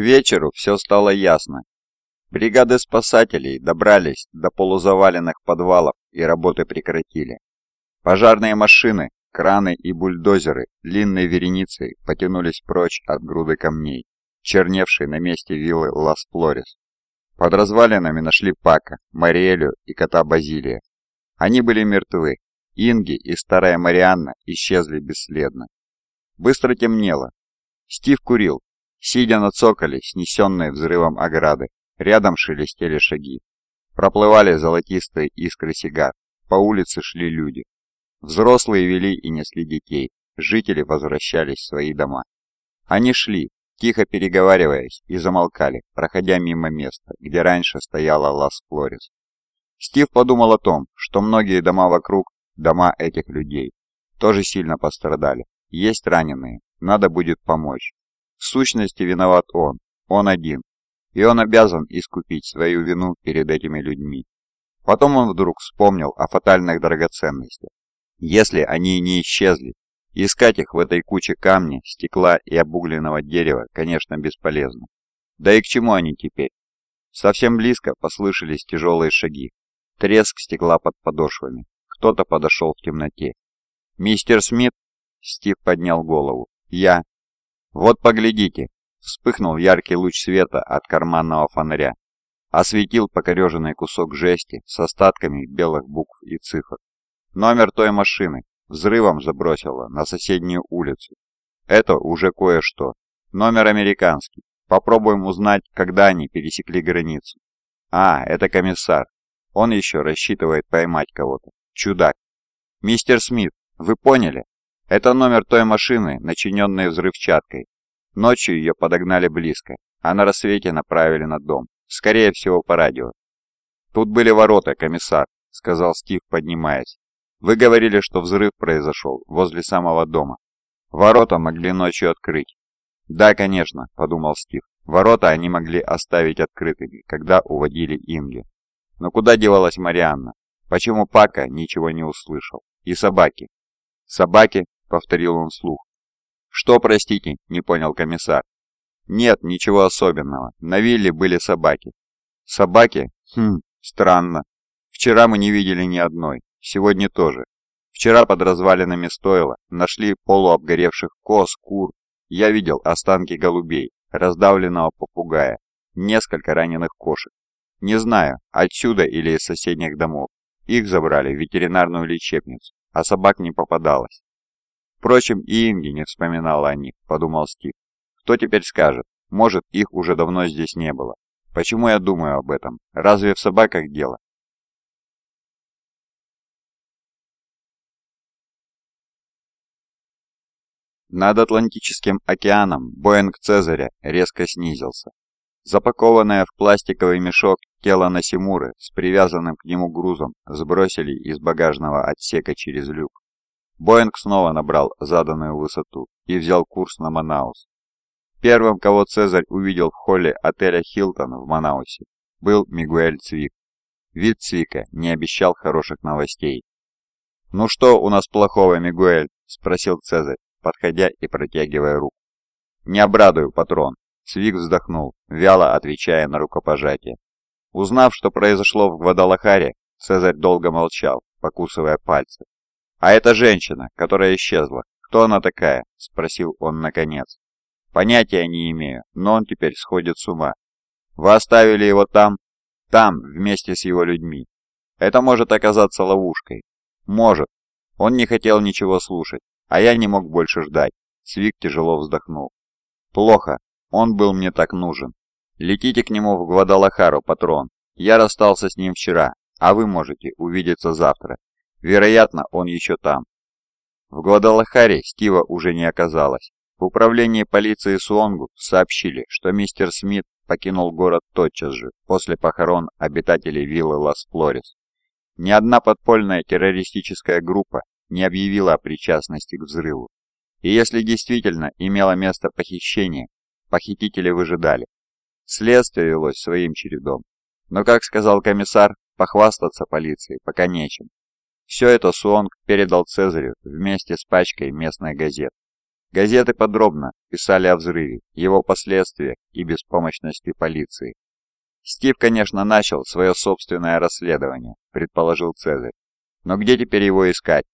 вечеру все стало ясно. Бригады спасателей добрались до полузаваленных подвалов и работы прекратили. Пожарные машины, краны и бульдозеры длинной вереницей потянулись прочь от груды камней, черневшей на месте виллы Лас-Флорес. Под развалинами нашли Пака, Мариэлю и кота Базилия. Они были мертвы. Инги и старая Марианна исчезли бесследно. Быстро темнело. Стив курил, сидя на цоколе, снесенной взрывом ограды. Рядом шелестели шаги. Проплывали золотистые искры сигар. По улице шли люди. Взрослые вели и несли детей. Жители возвращались в свои дома. Они шли, тихо переговариваясь, и замолкали, проходя мимо места, где раньше стояла Лас-Флорис. Стив подумал о том, что многие дома вокруг, дома этих людей, тоже сильно пострадали. Есть раненые, надо будет помочь. В сущности виноват он, он один, и он обязан искупить свою вину перед этими людьми. Потом он вдруг вспомнил о фатальных драгоценностях. Если они не исчезли, Искать их в этой куче камня, стекла и обугленного дерева, конечно, бесполезно. Да и к чему они теперь? Совсем близко послышались тяжелые шаги. Треск стекла под подошвами. Кто-то подошел в темноте. «Мистер Смит?» Стив поднял голову. «Я». «Вот поглядите!» Вспыхнул яркий луч света от карманного фонаря. Осветил покореженный кусок жести с остатками белых букв и цифр. Номер той машины, взрывом забросило на соседнюю улицу. Это уже кое-что. Номер американский. Попробуем узнать, когда они пересекли границу. А, это комиссар. Он еще рассчитывает поймать кого-то. Чудак. Мистер Смит, вы поняли? Это номер той машины, начиненной взрывчаткой. Ночью ее подогнали близко, а на рассвете направили на дом. Скорее всего, по радио. «Тут были ворота, комиссар», — сказал Стив, поднимаясь. Вы говорили, что взрыв произошел возле самого дома. Ворота могли ночью открыть. Да, конечно, подумал Стив. Ворота они могли оставить открытыми, когда уводили Инги. Но куда девалась Марианна? Почему Пака ничего не услышал? И собаки? Собаки, повторил он вслух. Что, простите, не понял комиссар. Нет, ничего особенного. На вилле были собаки. Собаки? Хм, странно. Вчера мы не видели ни одной. Сегодня тоже. Вчера под развалинами стойла нашли полуобгоревших коз, кур. Я видел останки голубей, раздавленного попугая, несколько раненых кошек. Не знаю, отсюда или из соседних домов. Их забрали в ветеринарную лечебницу, а собак не попадалось. Впрочем, и Инги не вспоминала о них, подумал Стив. Кто теперь скажет? Может, их уже давно здесь не было. Почему я думаю об этом? Разве в собаках дело? Над Атлантическим океаном Боинг Цезаря резко снизился. Запакованное в пластиковый мешок тело Насимуры с привязанным к нему грузом сбросили из багажного отсека через люк. Боинг снова набрал заданную высоту и взял курс на Манаус. Первым, кого Цезарь увидел в холле отеля «Хилтон» в Манаусе, был Мигуэль Цвик. Вид Цвика не обещал хороших новостей. «Ну что у нас плохого, Мигуэль?» – спросил Цезарь, подходя и протягивая руку. «Не обрадую, патрон!» Цвик вздохнул, вяло отвечая на рукопожатие. Узнав, что произошло в Гвадалахаре, Цезарь долго молчал, покусывая пальцы. «А эта женщина, которая исчезла, кто она такая?» – спросил он наконец. «Понятия не имею, но он теперь сходит с ума. Вы оставили его там? Там, вместе с его людьми. Это может оказаться ловушкой. Может. Он не хотел ничего слушать, а я не мог больше ждать. Свик тяжело вздохнул. Плохо. Он был мне так нужен. Летите к нему в Гвадалахару, патрон. Я расстался с ним вчера, а вы можете увидеться завтра. Вероятно, он еще там. В Гвадалахаре Стива уже не оказалось. В управлении полиции Суонгу сообщили, что мистер Смит покинул город тотчас же, после похорон обитателей виллы Лас-Флорес. Ни одна подпольная террористическая группа не объявила о причастности к взрыву. И если действительно имело место похищение, похитители выжидали. Следствие велось своим чередом. Но, как сказал комиссар, похвастаться полиции пока нечем. Все это Суонг передал Цезарю вместе с пачкой местных газет. Газеты подробно писали о взрыве, его последствиях и беспомощности полиции. Стив, конечно, начал свое собственное расследование, предположил Цезарь. Но где теперь его искать?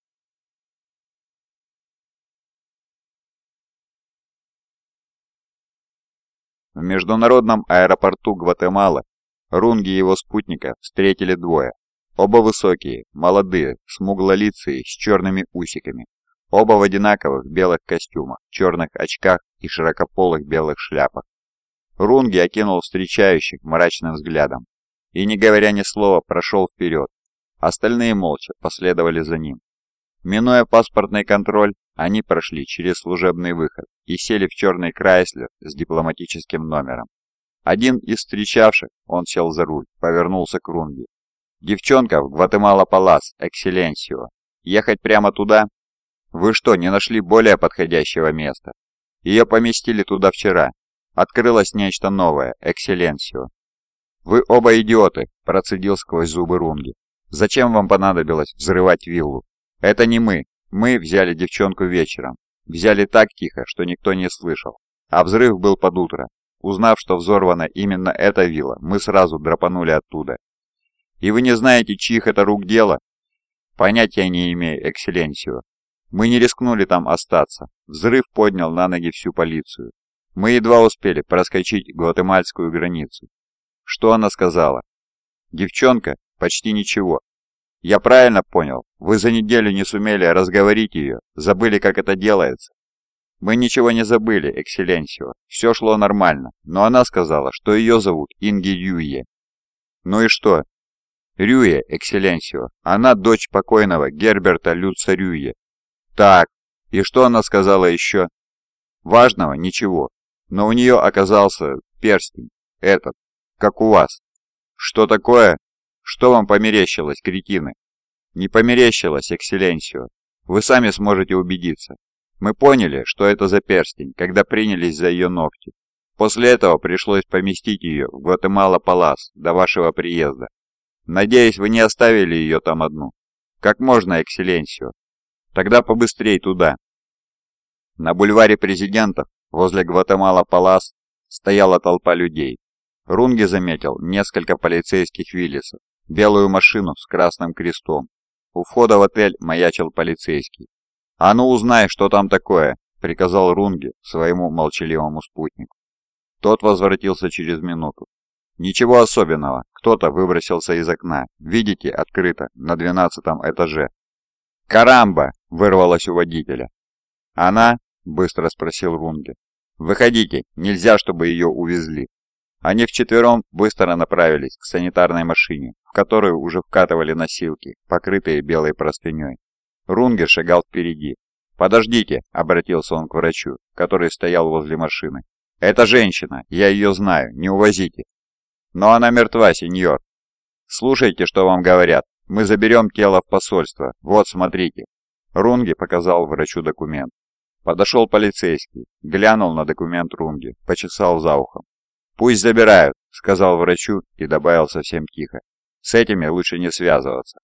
В международном аэропорту Гватемалы Рунги и его спутника встретили двое. Оба высокие, молодые, смуглолицые, с черными усиками. Оба в одинаковых белых костюмах, черных очках и широкополых белых шляпах. Рунги окинул встречающих мрачным взглядом и, не говоря ни слова, прошел вперед. Остальные молча последовали за ним. Минуя паспортный контроль, они прошли через служебный выход и сели в черный Крайслер с дипломатическим номером. Один из встречавших, он сел за руль, повернулся к Рунге. «Девчонка в Гватемала-Палас, Экселенсио. Ехать прямо туда? Вы что, не нашли более подходящего места? Ее поместили туда вчера. Открылось нечто новое, Экселенсио». «Вы оба идиоты», – процедил сквозь зубы Рунги. «Зачем вам понадобилось взрывать виллу? Это не мы, мы взяли девчонку вечером. Взяли так тихо, что никто не слышал. А взрыв был под утро. Узнав, что взорвана именно эта вилла, мы сразу драпанули оттуда. И вы не знаете, чьих это рук дело? Понятия не имею, экселленсио. Мы не рискнули там остаться. Взрыв поднял на ноги всю полицию. Мы едва успели проскочить гватемальскую границу. Что она сказала? Девчонка? Почти ничего. Я правильно понял? Вы за неделю не сумели разговорить ее, забыли, как это делается? Мы ничего не забыли, Экселенсио. Все шло нормально, но она сказала, что ее зовут Инги Рюе. Ну и что? Рюе, Экселенсио. Она дочь покойного Герберта Люца Рюе. Так, и что она сказала еще? Важного ничего, но у нее оказался перстень, этот, как у вас. Что такое? Что вам померещилось, кретины? Не померещилось, экселленсио. Вы сами сможете убедиться. Мы поняли, что это за перстень, когда принялись за ее ногти. После этого пришлось поместить ее в Гватемала-Палас до вашего приезда. Надеюсь, вы не оставили ее там одну. Как можно, экселленсио. Тогда побыстрей туда. На бульваре президентов, возле Гватемала-Палас, стояла толпа людей. Рунги заметил несколько полицейских виллисов, белую машину с красным крестом. У входа в отель маячил полицейский. «А ну узнай, что там такое!» — приказал Рунги своему молчаливому спутнику. Тот возвратился через минуту. «Ничего особенного. Кто-то выбросился из окна. Видите, открыто, на двенадцатом этаже». «Карамба!» — вырвалось у водителя. «Она?» — быстро спросил Рунги. «Выходите, нельзя, чтобы ее увезли». Они вчетвером быстро направились к санитарной машине, в которую уже вкатывали носилки, покрытые белой простыней. Рунгер шагал впереди. «Подождите», — обратился он к врачу, который стоял возле машины. «Это женщина, я ее знаю, не увозите». «Но она мертва, сеньор». «Слушайте, что вам говорят. Мы заберем тело в посольство. Вот, смотрите». Рунги показал врачу документ. Подошел полицейский, глянул на документ Рунги, почесал за ухом. «Пусть забирают», — сказал врачу и добавил совсем тихо. «С этими лучше не связываться».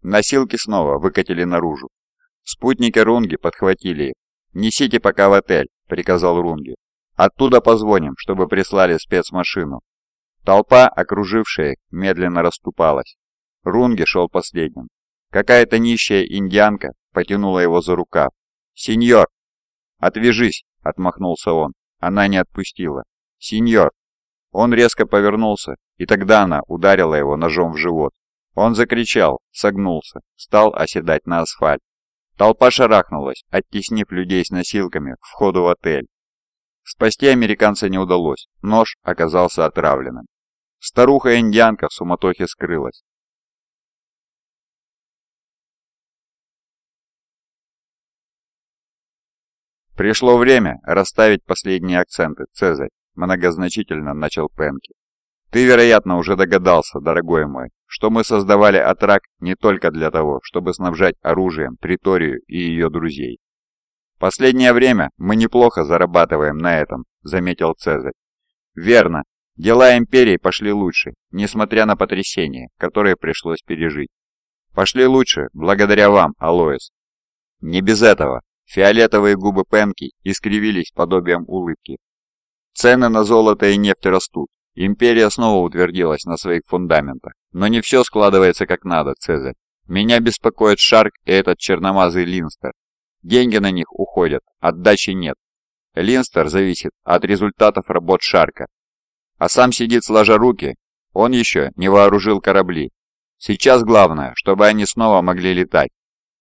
Носилки снова выкатили наружу. Спутники Рунги подхватили их. «Несите пока в отель», — приказал Рунги. «Оттуда позвоним, чтобы прислали спецмашину». Толпа, окружившая медленно расступалась. Рунги шел последним. Какая-то нищая индианка потянула его за рукав. «Сеньор!» «Отвяжись!» — отмахнулся он. Она не отпустила. «Сеньор!» Он резко повернулся, и тогда она ударила его ножом в живот. Он закричал, согнулся, стал оседать на асфальт. Толпа шарахнулась, оттеснив людей с носилками к входу в отель. Спасти американца не удалось, нож оказался отравленным. Старуха-индианка в суматохе скрылась. Пришло время расставить последние акценты, Цезарь. Многозначительно начал Пенки. Ты, вероятно, уже догадался, дорогой мой, что мы создавали Атрак не только для того, чтобы снабжать оружием Приторию и ее друзей. Последнее время мы неплохо зарабатываем на этом, заметил Цезарь. Верно. Дела империи пошли лучше, несмотря на потрясения, которые пришлось пережить. Пошли лучше, благодаря вам, Алоис. Не без этого. Фиолетовые губы Пенки искривились подобием улыбки. Цены на золото и нефть растут. Империя снова утвердилась на своих фундаментах. Но не все складывается как надо, Цезарь. Меня беспокоит Шарк и этот черномазый Линстер. Деньги на них уходят, отдачи нет. Линстер зависит от результатов работ Шарка. А сам сидит сложа руки, он еще не вооружил корабли. Сейчас главное, чтобы они снова могли летать.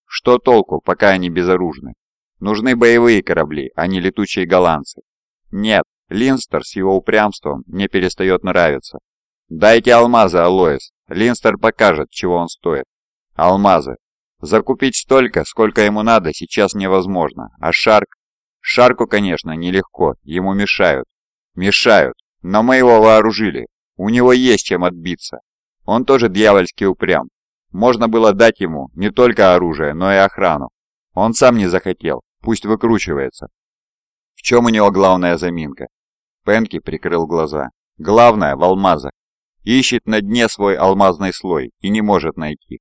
Что толку, пока они безоружны? Нужны боевые корабли, а не летучие голландцы. Нет, Линстер с его упрямством не перестает нравиться. Дайте алмазы, Алоис. Линстер покажет, чего он стоит. Алмазы. Закупить столько, сколько ему надо, сейчас невозможно. А Шарк? Шарку, конечно, нелегко. Ему мешают. Мешают. Но мы его вооружили. У него есть чем отбиться. Он тоже дьявольски упрям. Можно было дать ему не только оружие, но и охрану. Он сам не захотел. Пусть выкручивается. В чем у него главная заминка? Пенки прикрыл глаза. Главное в алмазах. Ищет на дне свой алмазный слой и не может найти.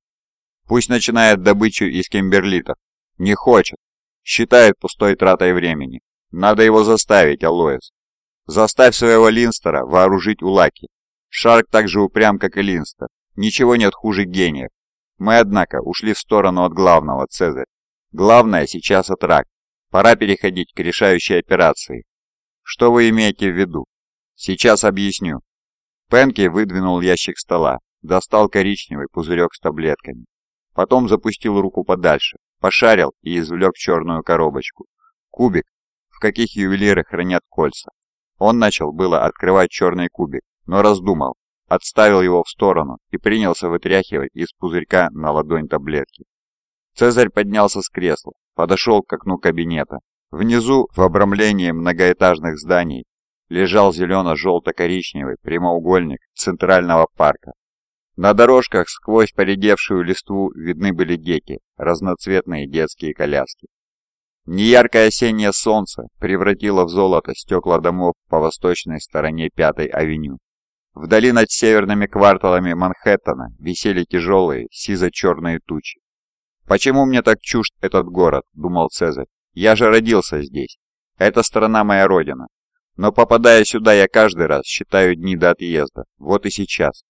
Пусть начинает добычу из кимберлитов. Не хочет. Считает пустой тратой времени. Надо его заставить, Алоэс. Заставь своего Линстера вооружить Улаки. Шарк так же упрям, как и Линстер. Ничего нет хуже гениев. Мы, однако, ушли в сторону от главного, Цезарь. Главное сейчас Атрак. Пора переходить к решающей операции. Что вы имеете в виду? Сейчас объясню. Пенки выдвинул ящик стола, достал коричневый пузырек с таблетками. Потом запустил руку подальше, пошарил и извлек черную коробочку. Кубик, в каких ювелиры хранят кольца. Он начал было открывать черный кубик, но раздумал, отставил его в сторону и принялся вытряхивать из пузырька на ладонь таблетки. Цезарь поднялся с кресла, подошел к окну кабинета. Внизу, в обрамлении многоэтажных зданий, лежал зелено-желто-коричневый прямоугольник Центрального парка. На дорожках сквозь поредевшую листву видны были дети, разноцветные детские коляски. Неяркое осеннее солнце превратило в золото стекла домов по восточной стороне Пятой авеню. Вдали над северными кварталами Манхэттена висели тяжелые сизо-черные тучи. «Почему мне так чужд этот город?» – думал Цезарь. «Я же родился здесь. Это страна моя родина. Но попадая сюда, я каждый раз считаю дни до отъезда. Вот и сейчас.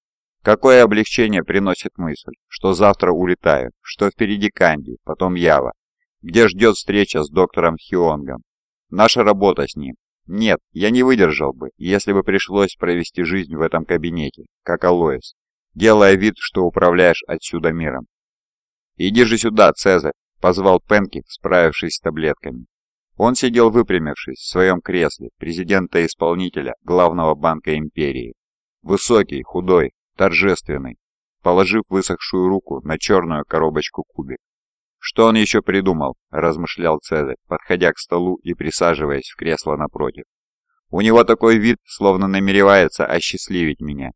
Какое облегчение приносит мысль, что завтра улетаю, что впереди Канди, потом Ява, где ждет встреча с доктором Хионгом. Наша работа с ним. Нет, я не выдержал бы, если бы пришлось провести жизнь в этом кабинете, как Алоис, делая вид, что управляешь отсюда миром. «Иди же сюда, Цезарь!» — позвал Пенки, справившись с таблетками. Он сидел выпрямившись в своем кресле президента-исполнителя главного банка империи. Высокий, худой, торжественный, положив высохшую руку на черную коробочку кубик. «Что он еще придумал?» – размышлял Цезарь, подходя к столу и присаживаясь в кресло напротив. «У него такой вид, словно намеревается осчастливить меня.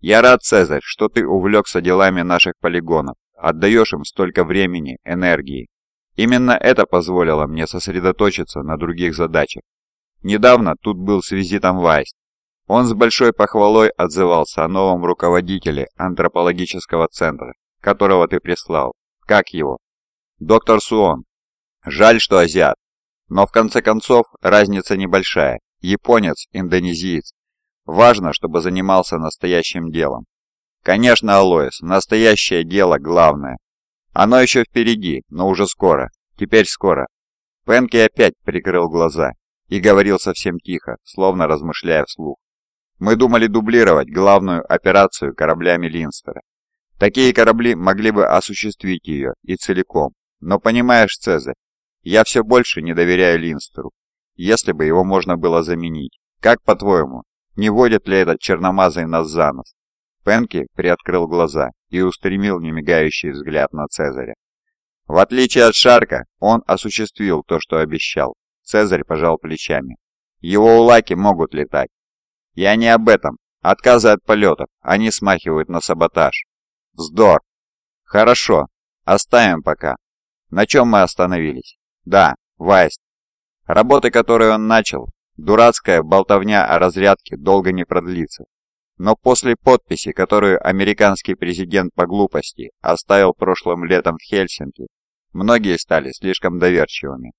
Я рад, Цезарь, что ты увлекся делами наших полигонов, отдаешь им столько времени, энергии. Именно это позволило мне сосредоточиться на других задачах. Недавно тут был с визитом Вайст, он с большой похвалой отзывался о новом руководителе антропологического центра, которого ты прислал. Как его? Доктор Суон. Жаль, что азиат. Но в конце концов разница небольшая. Японец, индонезиец. Важно, чтобы занимался настоящим делом. Конечно, Алоис, настоящее дело главное. Оно еще впереди, но уже скоро. Теперь скоро. Пенки опять прикрыл глаза и говорил совсем тихо, словно размышляя вслух. Мы думали дублировать главную операцию кораблями Линстера. Такие корабли могли бы осуществить ее и целиком. Но понимаешь, Цезарь, я все больше не доверяю Линстеру. Если бы его можно было заменить. Как по-твоему, не водит ли этот черномазый нас за нос? Пенки приоткрыл глаза и устремил немигающий взгляд на Цезаря. В отличие от Шарка, он осуществил то, что обещал. Цезарь пожал плечами. Его улаки могут летать, я не об этом. Отказы от полетов, они смахивают на саботаж. Вздор. Хорошо, оставим пока. На чем мы остановились? Да, Вайст. Работы, которые он начал, дурацкая болтовня о разрядке долго не продлится. Но после подписи, которую американский президент по глупости оставил прошлым летом в Хельсинки, многие стали слишком доверчивыми.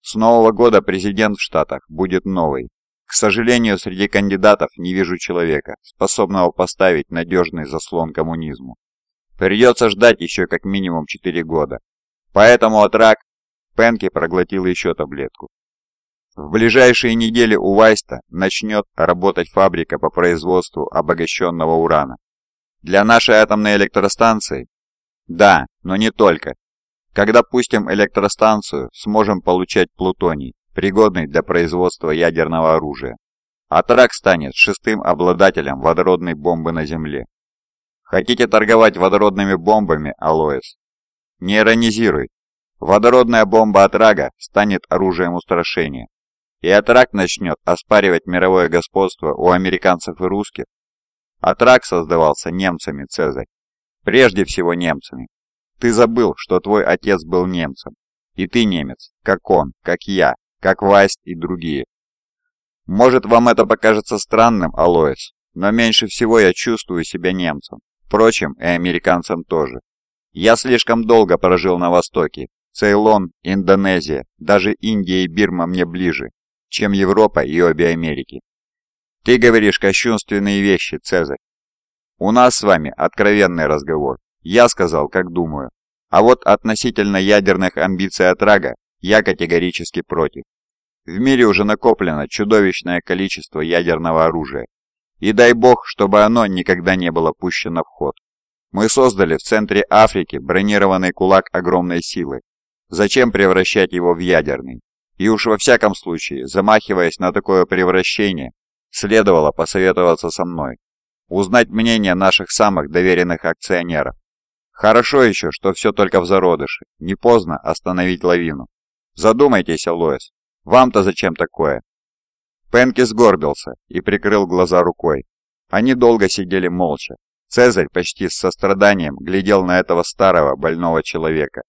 С Нового года президент в Штатах будет новый. К сожалению, среди кандидатов не вижу человека, способного поставить надежный заслон коммунизму. Придется ждать еще как минимум 4 года. Поэтому Атрак Пенки проглотил еще таблетку. В ближайшие недели у Вайста начнет работать фабрика по производству обогащенного урана. Для нашей атомной электростанции? Да, но не только. Когда пустим электростанцию, сможем получать плутоний, пригодный для производства ядерного оружия. Атрак станет шестым обладателем водородной бомбы на Земле. Хотите торговать водородными бомбами, Алоэс? Не иронизируй. Водородная бомба Атрага станет оружием устрашения. И Атрак начнет оспаривать мировое господство у американцев и русских. Атрак создавался немцами, Цезарь. Прежде всего немцами. Ты забыл, что твой отец был немцем. И ты немец, как он, как я, как Вайст и другие. Может, вам это покажется странным, Алоис, но меньше всего я чувствую себя немцем. Впрочем, и американцем тоже. Я слишком долго прожил на Востоке. Цейлон, Индонезия, даже Индия и Бирма мне ближе, чем Европа и обе Америки. Ты говоришь кощунственные вещи, Цезарь. У нас с вами откровенный разговор. Я сказал, как думаю. А вот относительно ядерных амбиций Атрага я категорически против. В мире уже накоплено чудовищное количество ядерного оружия. И дай бог, чтобы оно никогда не было пущено в ход. Мы создали в центре Африки бронированный кулак огромной силы. Зачем превращать его в ядерный? И уж во всяком случае, замахиваясь на такое превращение, следовало посоветоваться со мной. Узнать мнение наших самых доверенных акционеров. Хорошо еще, что все только в зародыше. Не поздно остановить лавину. Задумайтесь, Алоэс. Вам-то зачем такое? Пенки сгорбился и прикрыл глаза рукой. Они долго сидели молча. Цезарь почти с состраданием глядел на этого старого больного человека.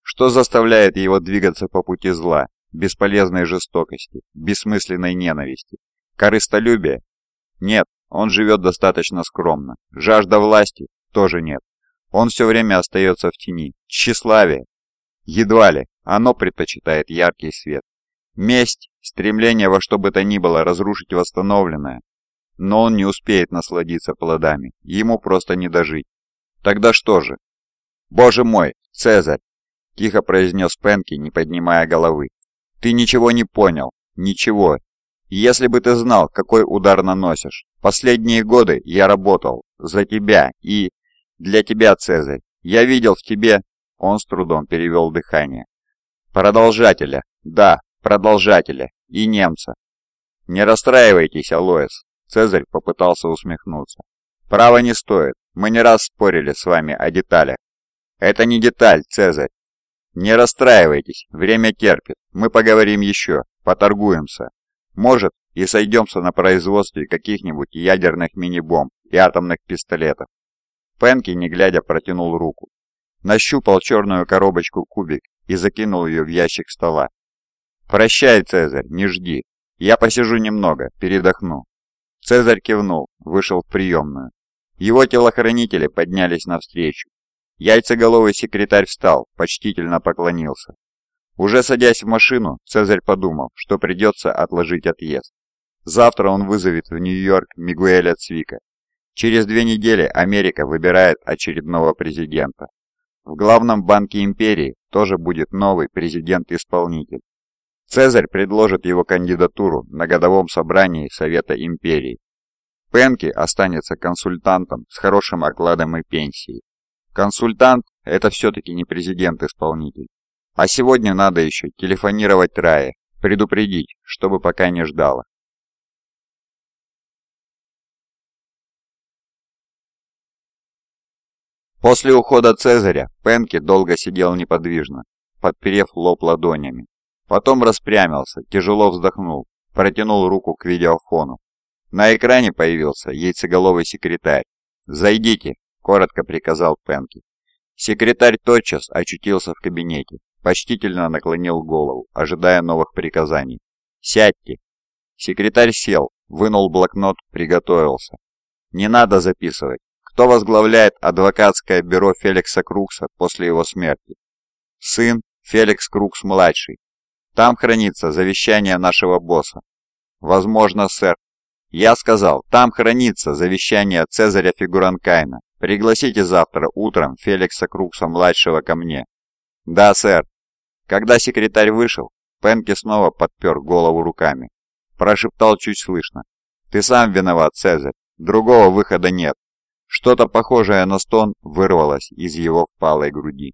Что заставляет его двигаться по пути зла, бесполезной жестокости, бессмысленной ненависти? Корыстолюбие? Нет, он живет достаточно скромно. Жажда власти? Тоже нет. Он все время остается в тени. Тщеславие? Едва ли. Оно предпочитает яркий свет. Месть, стремление во что бы то ни было разрушить восстановленное. Но он не успеет насладиться плодами. Ему просто не дожить. Тогда что же? «Боже мой, Цезарь!» – тихо произнес Пенки, не поднимая головы. «Ты ничего не понял. Ничего. Если бы ты знал, какой удар наносишь. Последние годы я работал за тебя и... Для тебя, Цезарь, я видел в тебе...» Он с трудом перевел дыхание. «Продолжателя, да, продолжателя и немца». «Не расстраивайтесь, Алоэс», — Цезарь попытался усмехнуться. «Право не стоит, мы не раз спорили с вами о деталях». «Это не деталь, Цезарь». «Не расстраивайтесь, время терпит, мы поговорим еще, поторгуемся. Может, и сойдемся на производстве каких-нибудь ядерных мини-бомб и атомных пистолетов. Пенки, не глядя, протянул руку. Нащупал черную коробочку кубик и закинул ее в ящик стола. «Прощай, Цезарь, не жди. Я посижу немного, передохну». Цезарь кивнул, вышел в приемную. Его телохранители поднялись навстречу. Яйцеголовый секретарь встал, почтительно поклонился. Уже садясь в машину, Цезарь подумал, что придется отложить отъезд. Завтра он вызовет в Нью-Йорк Мигуэля Цвика Через две недели Америка выбирает очередного президента. В главном банке империи тоже будет новый президент-исполнитель. Цезарь предложит его кандидатуру на годовом собрании Совета империи. Пенки останется консультантом с хорошим окладом и пенсией. Консультант – это все-таки не президент-исполнитель. А сегодня надо еще телефонировать Рае, предупредить, чтобы пока не ждала. После ухода Цезаря Пенки долго сидел неподвижно, подперев лоб ладонями. Потом распрямился, тяжело вздохнул, протянул руку к видеофону. На экране появился яйцеголовый секретарь. «Зайдите», — коротко приказал Пенки. Секретарь тотчас очутился в кабинете, почтительно наклонил голову, ожидая новых приказаний. «Сядьте». Секретарь сел, вынул блокнот, приготовился. «Не надо записывать кто возглавляет адвокатское бюро Феликса Крукса после его смерти. Сын Феликс Крукс-младший. Там хранится завещание нашего босса. Возможно, сэр. Я сказал, там хранится завещание Цезаря Фигуранкайна. Пригласите завтра утром Феликса Крукса-младшего ко мне. Да, сэр. Когда секретарь вышел, Пенки снова подпер голову руками. Прошептал чуть слышно. «Ты сам виноват, Цезарь. Другого выхода нет». Что-то похожее на стон вырвалось из его впалой груди.